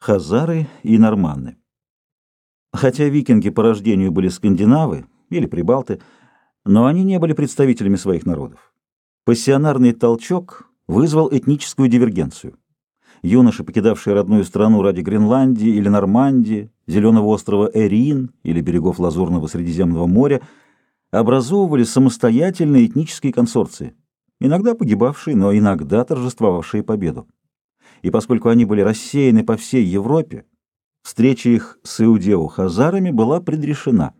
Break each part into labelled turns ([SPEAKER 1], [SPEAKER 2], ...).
[SPEAKER 1] хазары и норманны. Хотя викинги по рождению были скандинавы или прибалты, но они не были представителями своих народов. Пассионарный толчок вызвал этническую дивергенцию. Юноши, покидавшие родную страну ради Гренландии или Нормандии, Зеленого острова Эрин или берегов Лазурного Средиземного моря, образовывали самостоятельные этнические консорции, иногда погибавшие, но иногда торжествовавшие победу и поскольку они были рассеяны по всей Европе, встреча их с иудео-хазарами была предрешена,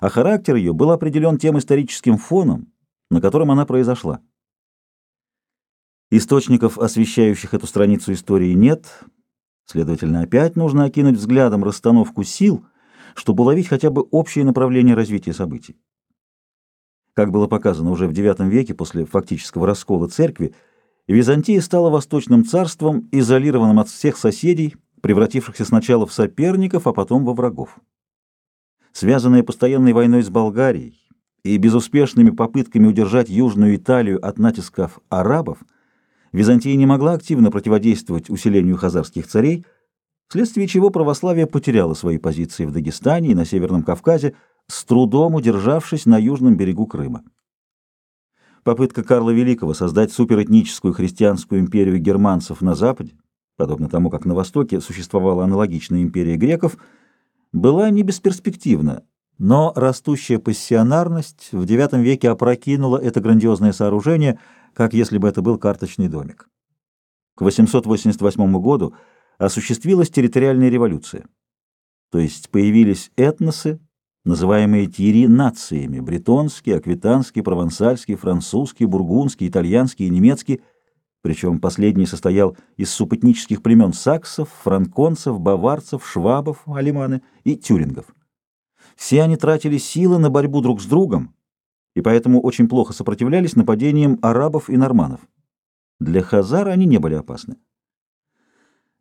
[SPEAKER 1] а характер ее был определен тем историческим фоном, на котором она произошла. Источников, освещающих эту страницу истории, нет, следовательно, опять нужно окинуть взглядом расстановку сил, чтобы уловить хотя бы общее направление развития событий. Как было показано уже в IX веке после фактического раскола церкви, Византия стала восточным царством, изолированным от всех соседей, превратившихся сначала в соперников, а потом во врагов. Связанная постоянной войной с Болгарией и безуспешными попытками удержать Южную Италию от натисков арабов, Византия не могла активно противодействовать усилению хазарских царей, вследствие чего православие потеряло свои позиции в Дагестане и на Северном Кавказе, с трудом удержавшись на южном берегу Крыма. Попытка Карла Великого создать суперэтническую христианскую империю германцев на Западе, подобно тому, как на Востоке существовала аналогичная империя греков, была не бесперспективна, но растущая пассионарность в IX веке опрокинула это грандиозное сооружение, как если бы это был карточный домик. К 888 году осуществилась территориальная революция, то есть появились этносы, называемые тири нациями – бретонский, аквитанский, провансальский, французский, бургундский, итальянский и немецкий, причем последний состоял из супэтнических племен саксов, франконцев, баварцев, швабов, алиманы и тюрингов. Все они тратили силы на борьбу друг с другом, и поэтому очень плохо сопротивлялись нападениям арабов и норманов. Для хазар они не были опасны.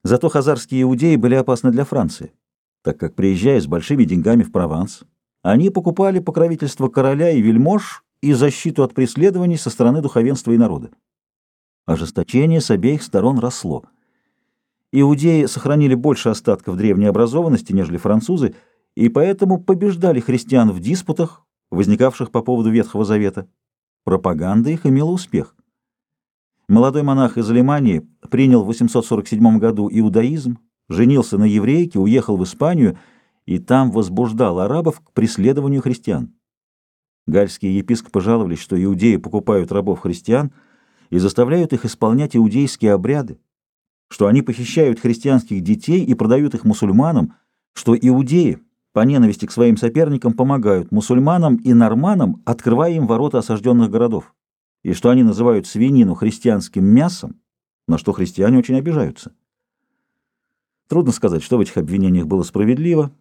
[SPEAKER 1] Зато хазарские иудеи были опасны для Франции, так как, приезжая с большими деньгами в Прованс, они покупали покровительство короля и вельмож и защиту от преследований со стороны духовенства и народа. Ожесточение с обеих сторон росло. Иудеи сохранили больше остатков древней образованности, нежели французы, и поэтому побеждали христиан в диспутах, возникавших по поводу Ветхого Завета. Пропаганда их имела успех. Молодой монах из Алимании принял в 847 году иудаизм, женился на еврейке, уехал в Испанию – и там возбуждал арабов к преследованию христиан. Гальские епископы жаловались, что иудеи покупают рабов-христиан и заставляют их исполнять иудейские обряды, что они похищают христианских детей и продают их мусульманам, что иудеи по ненависти к своим соперникам помогают мусульманам и норманам, открывая им ворота осажденных городов, и что они называют свинину христианским мясом, на что христиане очень обижаются. Трудно сказать, что в этих обвинениях было справедливо,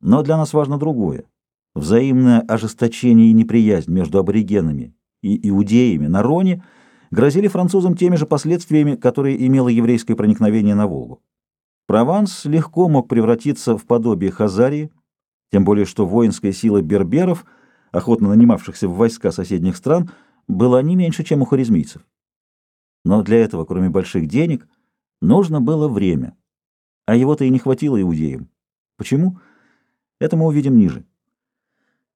[SPEAKER 1] но для нас важно другое. Взаимное ожесточение и неприязнь между аборигенами и иудеями на Роне грозили французам теми же последствиями, которые имело еврейское проникновение на Волгу. Прованс легко мог превратиться в подобие Хазарии, тем более что воинская сила берберов, охотно нанимавшихся в войска соседних стран, была не меньше, чем у харизмийцев. Но для этого, кроме больших денег, нужно было время, а его-то и не хватило иудеям. Почему? Это мы увидим ниже.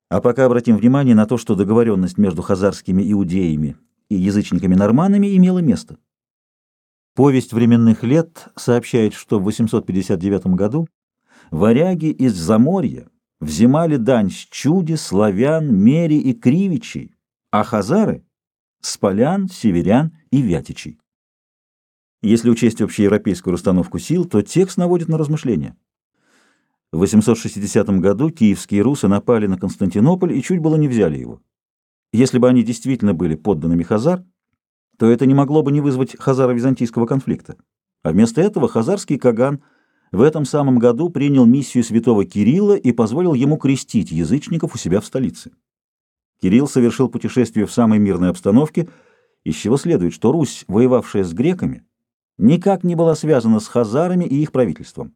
[SPEAKER 1] А пока обратим внимание на то, что договоренность между хазарскими иудеями и язычниками-норманами имела место. Повесть временных лет сообщает, что в 859 году варяги из Заморья взимали дань с чуди, славян, мери и кривичей, а хазары — с полян, северян и вятичей. Если учесть общеевропейскую расстановку сил, то текст наводит на размышления. В 860 году киевские русы напали на Константинополь и чуть было не взяли его. Если бы они действительно были подданными Хазар, то это не могло бы не вызвать хазаро-византийского конфликта. А вместо этого хазарский Каган в этом самом году принял миссию святого Кирилла и позволил ему крестить язычников у себя в столице. Кирилл совершил путешествие в самой мирной обстановке, из чего следует, что Русь, воевавшая с греками, никак не была связана с хазарами и их правительством.